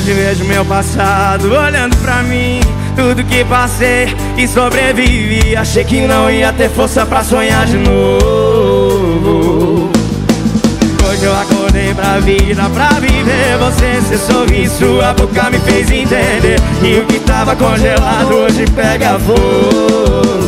vejo meu passado olhando pra mim Tudo que passei e sobrevivi. Achei que não ia ter força pra sonhar de novo. Hoje eu acordei pra vida, pra viver Você, seu sorriso, sua boca me fez entender E o que tava congelado hoje pega fogo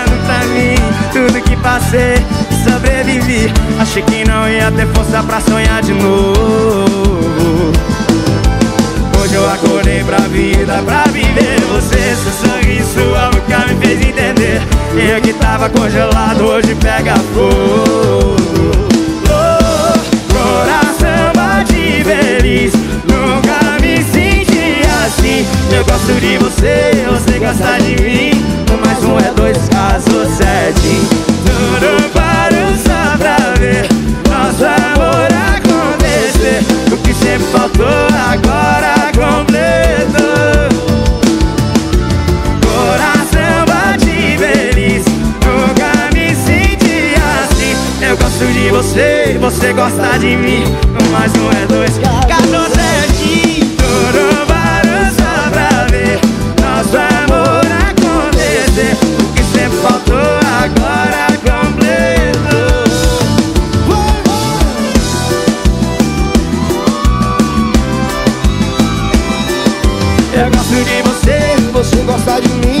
mim. Tudo que passei, sobrevivi. Achei que não ia ter força pra sonhar de novo. Hoje eu acordei pra vida, pra viver. Você, seu sorriso, sua boca me fez entender. Eu que tava congelado, hoje pega fogo. Oh, Coração bate feliz. Nunca me senti assim. Eu gosto de você, você gosta de mim você, você gosta de mim Mais um é dois, 14 é aqui Tudo para só pra ver. Nosso amor acontecer. O que sempre faltou agora completou Eu gosto de você, você gosta de mim